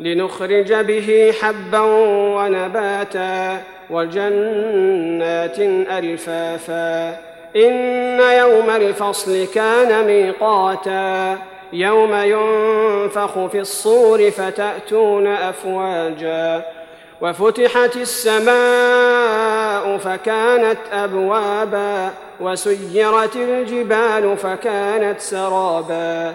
لنخرج به حبا ونباتا وجنات ألفافا إن يوم الفصل كان ميقاتا يوم ينفخ في الصور فتأتون أفواجا وفتحت السماء فكانت أبوابا وسيرت الجبال فكانت سرابا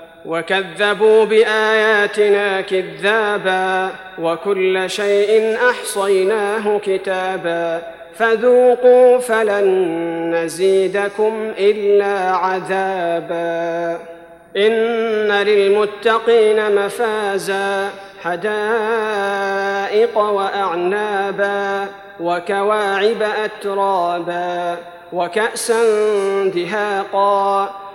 وكذبوا بآياتنا كذابا وكل شيء أحصيناه كتابا فذوقوا فلن نزيدكم إلا عذابا إن للمتقين مفازا حدائق وأعنابا وكواعب أترابا وكأسا دهاقا